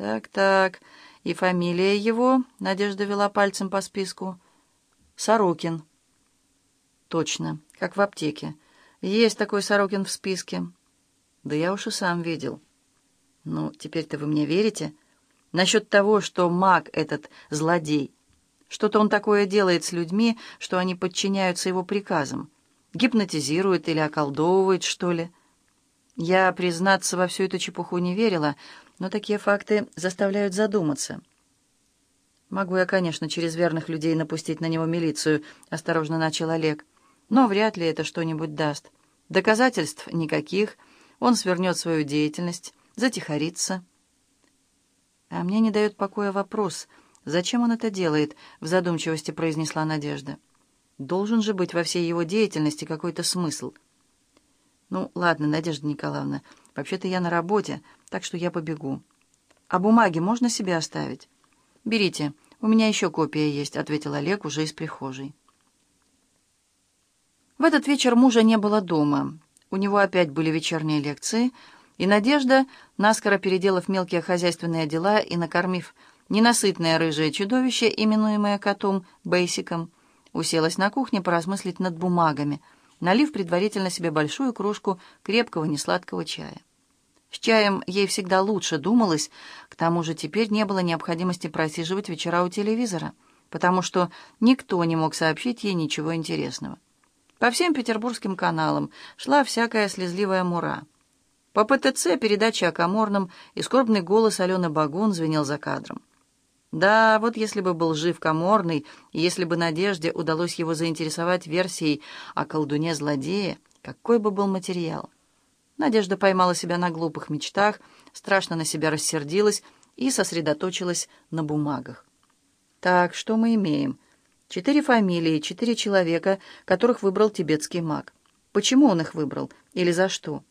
Так-так, и фамилия его, Надежда вела пальцем по списку, Сорокин. Точно, как в аптеке. Есть такой Сорокин в списке. Да я уж и сам видел. Ну, теперь-то вы мне верите? Насчет того, что маг этот злодей. Что-то он такое делает с людьми, что они подчиняются его приказам. Гипнотизирует или околдовывает, что ли. Я, признаться, во всю эту чепуху не верила, но такие факты заставляют задуматься. «Могу я, конечно, через верных людей напустить на него милицию», — осторожно начал Олег. «Но вряд ли это что-нибудь даст. Доказательств никаких. Он свернет свою деятельность, затихарится». «А мне не дает покоя вопрос, зачем он это делает?» — в задумчивости произнесла Надежда. «Должен же быть во всей его деятельности какой-то смысл». «Ну, ладно, Надежда Николаевна, вообще-то я на работе, так что я побегу. А бумаги можно себе оставить?» «Берите, у меня еще копия есть», — ответил Олег уже из прихожей. В этот вечер мужа не было дома. У него опять были вечерние лекции, и Надежда, наскоро переделав мелкие хозяйственные дела и накормив ненасытное рыжее чудовище, именуемое котом Бейсиком, уселась на кухне поразмыслить над бумагами, налив предварительно себе большую кружку крепкого несладкого чая. С чаем ей всегда лучше думалось, к тому же теперь не было необходимости просиживать вечера у телевизора, потому что никто не мог сообщить ей ничего интересного. По всем петербургским каналам шла всякая слезливая мура. По ПТЦ передача о Каморном и скорбный голос Алены Багун звенел за кадром. Да, вот если бы был жив Каморный, и если бы Надежде удалось его заинтересовать версией о колдуне-злодее, какой бы был материал. Надежда поймала себя на глупых мечтах, страшно на себя рассердилась и сосредоточилась на бумагах. Так, что мы имеем? Четыре фамилии, четыре человека, которых выбрал тибетский маг. Почему он их выбрал? Или за что?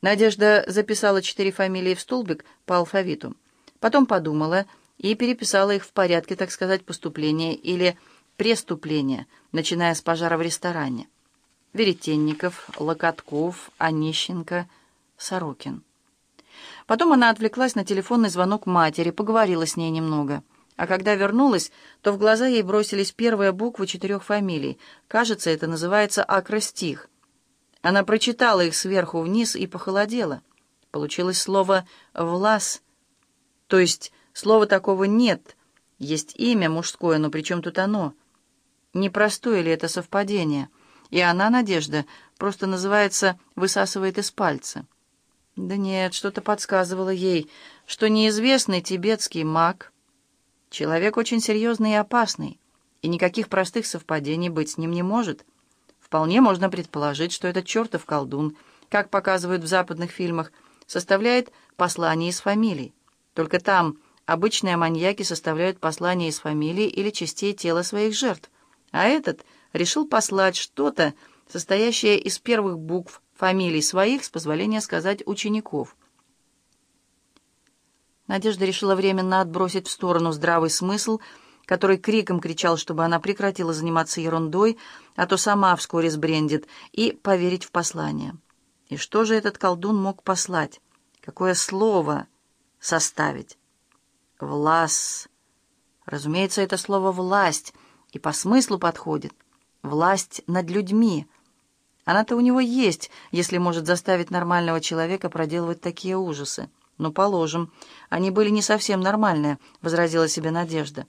Надежда записала четыре фамилии в столбик по алфавиту. Потом подумала и переписала их в порядке, так сказать, поступления или преступления, начиная с пожара в ресторане. Веретенников, Локотков, Онищенко, Сорокин. Потом она отвлеклась на телефонный звонок матери, поговорила с ней немного. А когда вернулась, то в глаза ей бросились первые буквы четырех фамилий. Кажется, это называется акростих. Она прочитала их сверху вниз и похолодела. Получилось слово «влас», то есть слова такого нет. Есть имя мужское, но при чем тут оно? Непростое ли это совпадение — и она, Надежда, просто называется «высасывает из пальца». Да нет, что-то подсказывало ей, что неизвестный тибетский маг — человек очень серьезный и опасный, и никаких простых совпадений быть с ним не может. Вполне можно предположить, что этот чертов колдун, как показывают в западных фильмах, составляет послание из фамилий. Только там обычные маньяки составляют послание из фамилий или частей тела своих жертв, а этот — решил послать что-то, состоящее из первых букв фамилий своих, с позволения сказать, учеников. Надежда решила временно отбросить в сторону здравый смысл, который криком кричал, чтобы она прекратила заниматься ерундой, а то сама вскоре сбрендит, и поверить в послание. И что же этот колдун мог послать? Какое слово составить? «Влас». Разумеется, это слово «власть» и по смыслу подходит власть над людьми. Она-то у него есть, если может заставить нормального человека проделывать такие ужасы. «Ну, положим, они были не совсем нормальные», — возразила себе Надежда.